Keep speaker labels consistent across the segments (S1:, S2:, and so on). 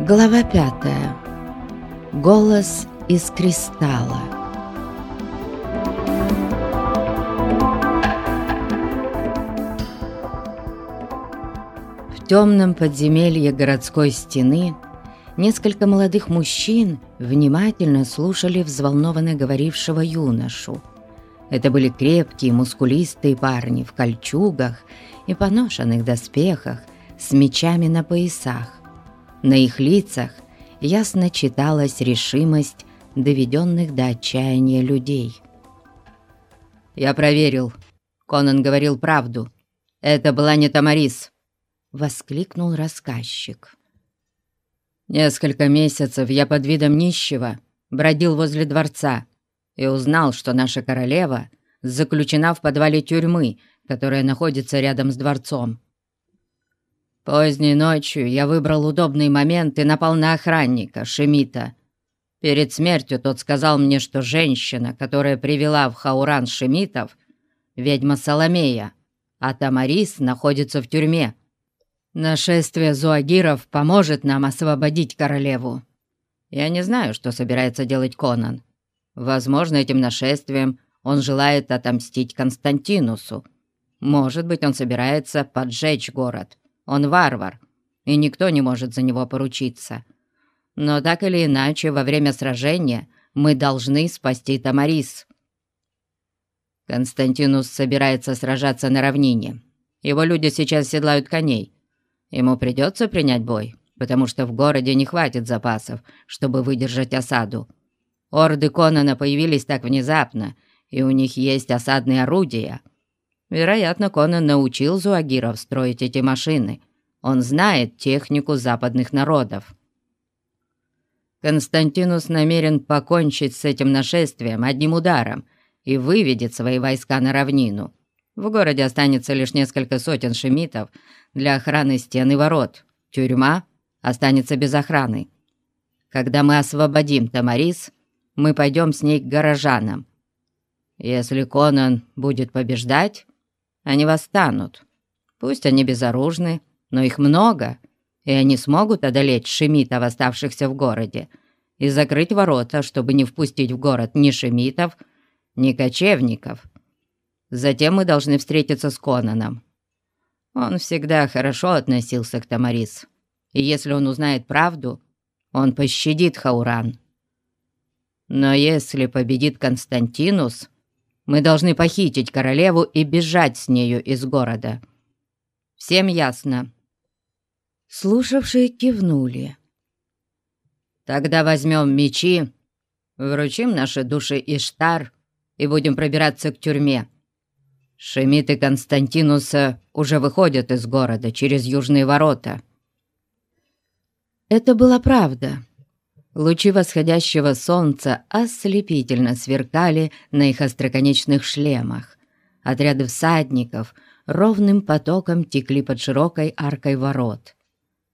S1: Глава пятая. Голос из кристалла. В темном подземелье городской стены несколько молодых мужчин внимательно слушали взволнованно говорившего юношу. Это были крепкие, мускулистые парни в кольчугах и поношенных доспехах с мечами на поясах. На их лицах ясно читалась решимость доведенных до отчаяния людей. «Я проверил. Конан говорил правду. Это была не Тамарис», — воскликнул рассказчик. «Несколько месяцев я под видом нищего бродил возле дворца и узнал, что наша королева заключена в подвале тюрьмы, которая находится рядом с дворцом. Поздней ночью я выбрал удобный момент и напал на охранника, Шемита. Перед смертью тот сказал мне, что женщина, которая привела в Хауран Шемитов, ведьма Соломея, а Тамарис находится в тюрьме. Нашествие зуагиров поможет нам освободить королеву. Я не знаю, что собирается делать Конан. Возможно, этим нашествием он желает отомстить Константинусу. Может быть, он собирается поджечь город. Он варвар, и никто не может за него поручиться. Но так или иначе, во время сражения мы должны спасти Тамарис. Константинус собирается сражаться на равнине. Его люди сейчас седлают коней. Ему придется принять бой, потому что в городе не хватит запасов, чтобы выдержать осаду. Орды Конана появились так внезапно, и у них есть осадные орудия — Вероятно, Конан научил зуагиров строить эти машины. Он знает технику западных народов. Константинус намерен покончить с этим нашествием одним ударом и выведет свои войска на равнину. В городе останется лишь несколько сотен шемитов для охраны стен и ворот. Тюрьма останется без охраны. Когда мы освободим Тамарис, мы пойдем с ней к горожанам. Если Конан будет побеждать, они восстанут. Пусть они безоружны, но их много, и они смогут одолеть шемитов, оставшихся в городе, и закрыть ворота, чтобы не впустить в город ни шемитов, ни кочевников. Затем мы должны встретиться с Конаном. Он всегда хорошо относился к Тамарис, и если он узнает правду, он пощадит Хауран. Но если победит Константинус, мы должны похитить королеву и бежать с нею из города. Всем ясно?» Слушавшие кивнули. «Тогда возьмем мечи, вручим наши души Иштар и будем пробираться к тюрьме. Шемит и Константинуса уже выходят из города через южные ворота». Это была правда. Лучи восходящего солнца ослепительно сверкали на их остроконечных шлемах. Отряды всадников ровным потоком текли под широкой аркой ворот.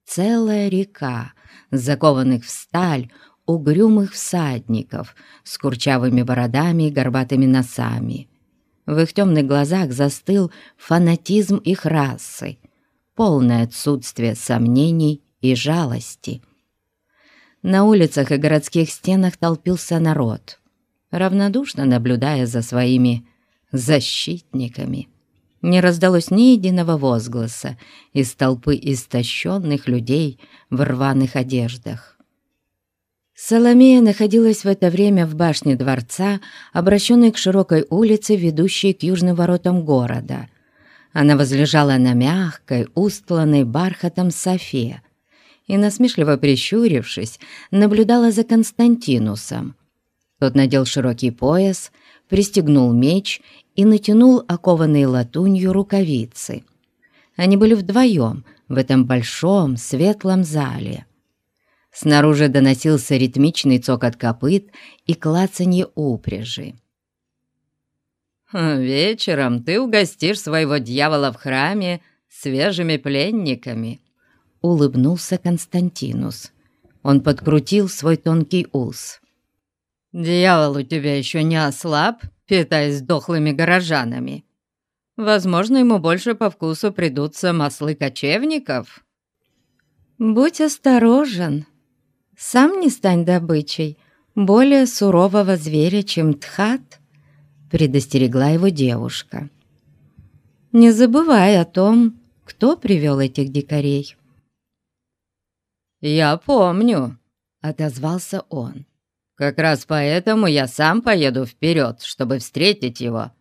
S1: Целая река, закованных в сталь, угрюмых всадников с курчавыми бородами и горбатыми носами. В их темных глазах застыл фанатизм их расы, полное отсутствие сомнений и жалости — на улицах и городских стенах толпился народ, равнодушно наблюдая за своими защитниками. Не раздалось ни единого возгласа из толпы истощенных людей в рваных одеждах. Соломея находилась в это время в башне дворца, обращенной к широкой улице, ведущей к южным воротам города. Она возлежала на мягкой, устланной бархатом софе, и, насмешливо прищурившись, наблюдала за Константинусом. Тот надел широкий пояс, пристегнул меч и натянул окованные латунью рукавицы. Они были вдвоем в этом большом светлом зале. Снаружи доносился ритмичный цокот копыт и клацанье упряжи. «Вечером ты угостишь своего дьявола в храме свежими пленниками», улыбнулся Константинус. Он подкрутил свой тонкий ус. «Дьявол у тебя еще не ослаб, питаясь дохлыми горожанами. Возможно, ему больше по вкусу придутся маслы кочевников». «Будь осторожен, сам не стань добычей более сурового зверя, чем Тхат», — предостерегла его девушка. «Не забывай о том, кто привел этих дикарей».
S2: «Я помню», — отозвался он. «Как раз поэтому я сам поеду вперед, чтобы встретить его.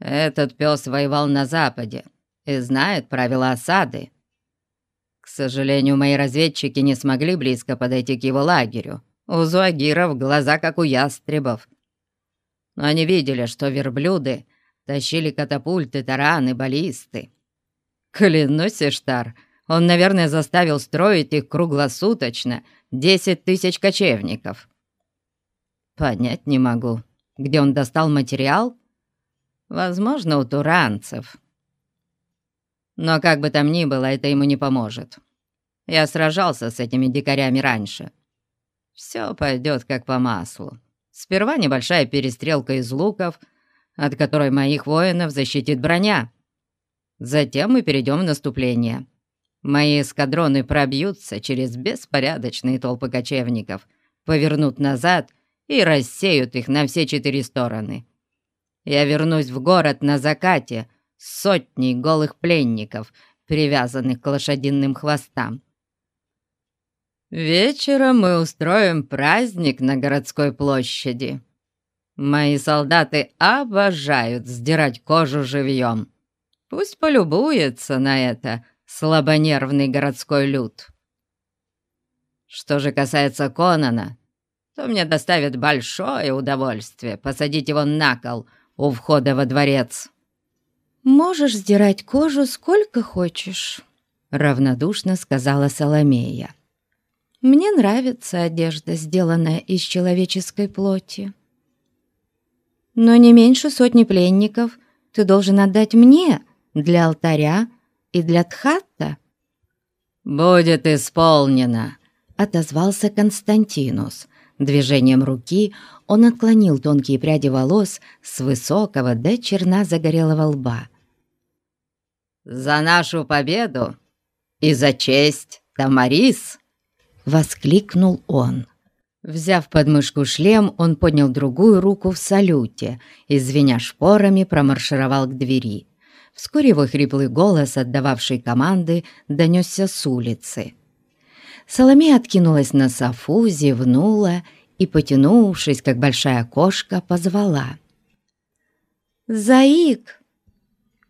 S2: Этот пес воевал на западе и знает правила осады. К сожалению, мои разведчики не смогли близко подойти к его лагерю. У зуагиров глаза, как у ястребов. Но они видели, что верблюды тащили катапульты, тараны, баллисты. Клянусь, Эштар, он, наверное, заставил строить их круглосуточно десять тысяч кочевников. Понять не могу, где он достал материал? Возможно, у туранцев. Но как бы там ни было, это ему не поможет. Я сражался с этими дикарями раньше. Все пойдет как по маслу. Сперва небольшая перестрелка из луков, от которой моих воинов защитит броня. Затем мы перейдем в наступление. Мои эскадроны пробьются через беспорядочные толпы кочевников, повернут назад и рассеют их на все четыре стороны. Я вернусь в город на закате — сотней голых пленников, привязанных к лошадиным хвостам. Вечером мы устроим праздник на городской площади. Мои солдаты обожают сдирать кожу живьем. Пусть полюбуется на это слабонервный городской люд. Что же касается Конана, то мне доставит большое удовольствие посадить его на кол у входа во дворец.
S1: «Можешь сдирать кожу сколько хочешь», — равнодушно сказала Соломея. «Мне нравится одежда, сделанная из человеческой плоти. Но не меньше сотни пленников ты должен отдать мне для алтаря и для Тхатта».
S2: «Будет исполнено», —
S1: отозвался Константинус. Движением руки он отклонил тонкие пряди волос с высокого до черна загорелого лба.
S2: «За нашу победу и за честь, Тамарис!»
S1: — воскликнул он. Взяв подмышку шлем, он поднял другую руку в салюте и, звеня шпорами, промаршировал к двери. Вскоре его хриплый голос, отдававший команды, донесся с улицы. Соломея откинулась на софу, зевнула и, потянувшись, как большая кошка, позвала. «Заик!»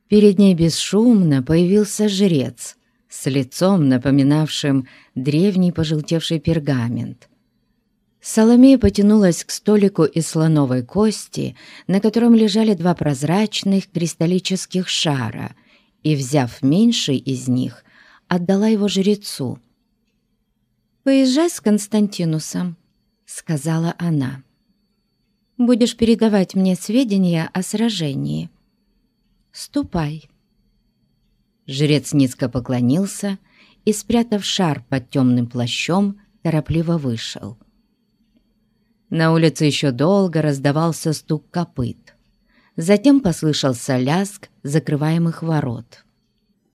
S1: Перед ней бесшумно появился жрец с лицом, напоминавшим древний пожелтевший пергамент. Соломея потянулась к столику из слоновой кости, на котором лежали два прозрачных кристаллических шара, и, взяв меньший из них, отдала его жрецу. «Поезжай с Константинусом», — сказала она. «Будешь передавать мне сведения о сражении». Ступай». Жрец низко поклонился и, спрятав шар под темным плащом, торопливо вышел. На улице еще долго раздавался стук копыт. Затем послышался ляск закрываемых ворот.